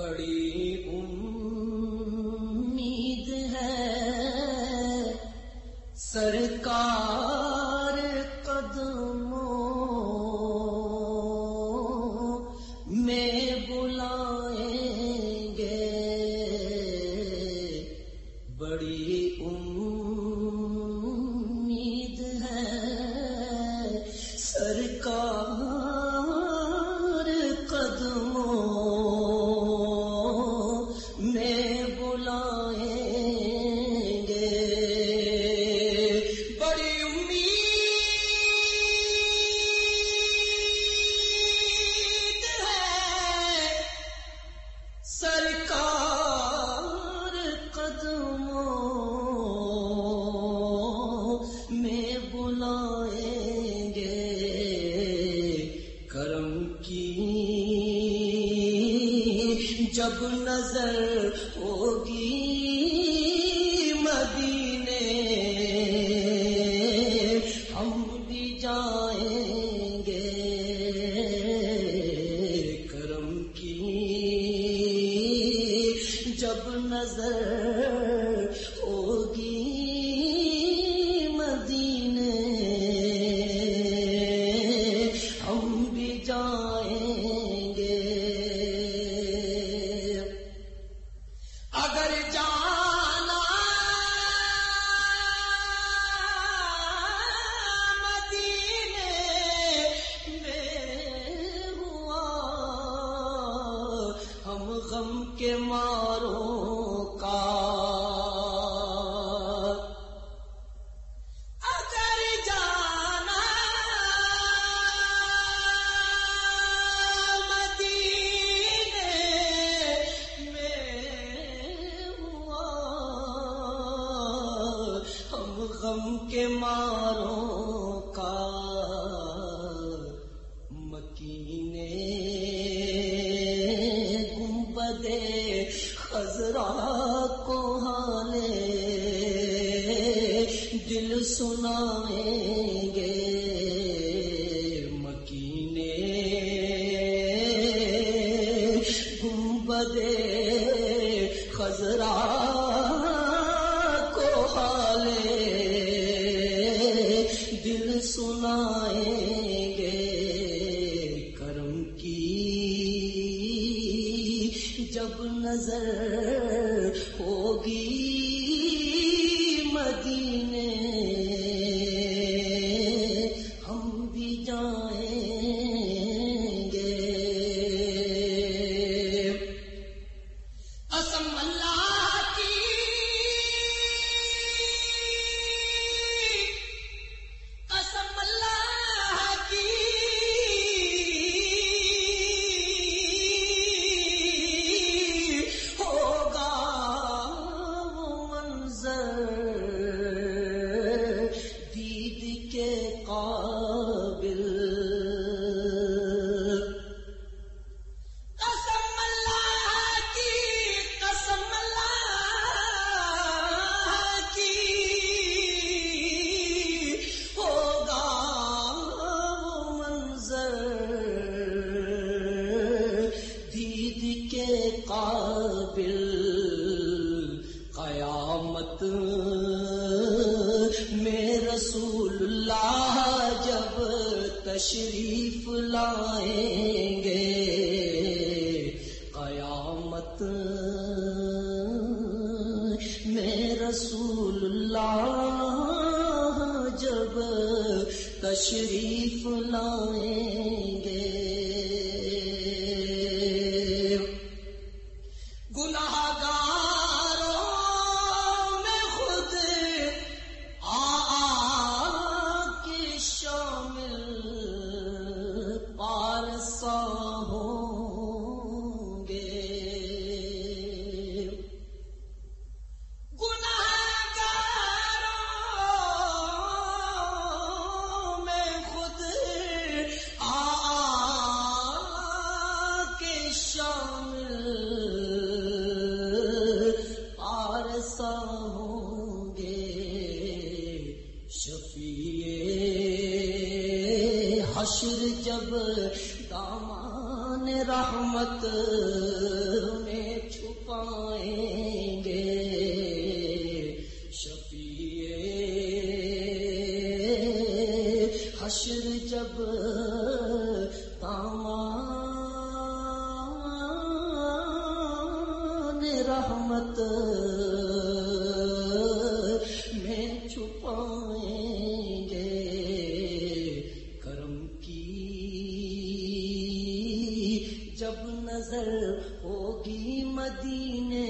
بڑی جب نظر ہوگی مدینے ہم بھی جائیں گے کرم کی۔ جب نظر غم کے ماروں کا مکینے گنبدے خزرا کو حالے دل سنائیں گے سنائیں گے کرم کی۔ جب نظر ہوگی مدینے ہم بھی جائیں قابل قیامت میں رسول اللہ جب تشریف لائیں گے۔ قیامت میں رسول اللہ جب تشریف لائیں شفیع حشر جب دامان رحمت میں چھپائیں گے۔ شفیع حشر جب تامان رحمت جب نظر ہوگی مدینے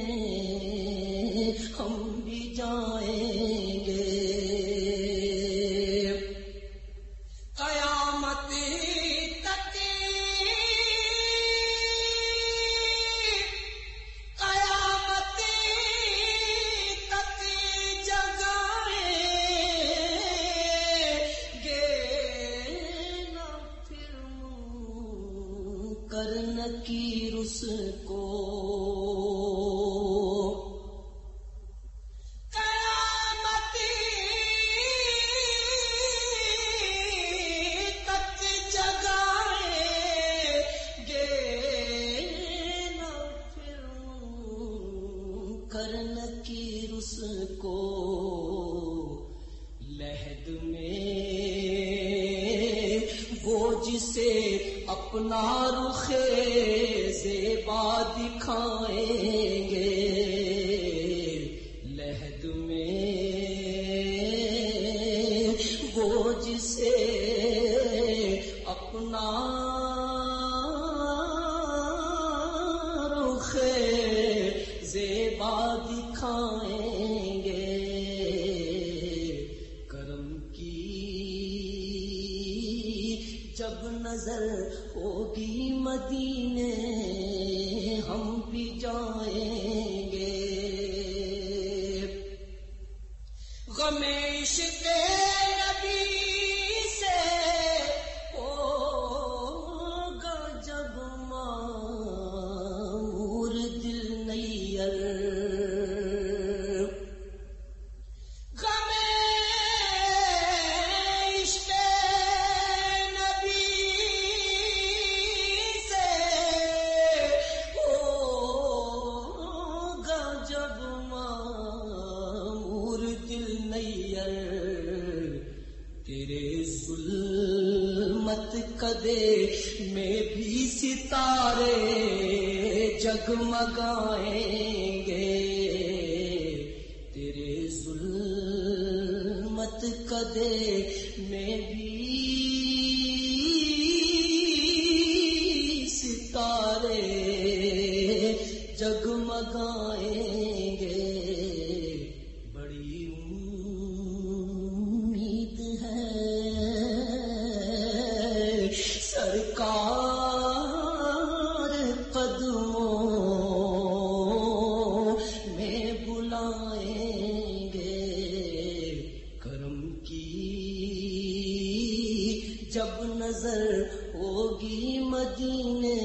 ہم بھی جائیں گے۔ قیامت کرن کی رس کو اپنا رخ زیبا دکھائیں گے۔ لہد میں وہ جسے اپنا رخ زیبا دکھائیں نظر ہوگی مدینے ہم بھی جائیں ظلمت کدے میں بھی ستارے جگمگائیں گے۔ تیرے ظلمت کدے میں بھی نظر ہوگی مدینے۔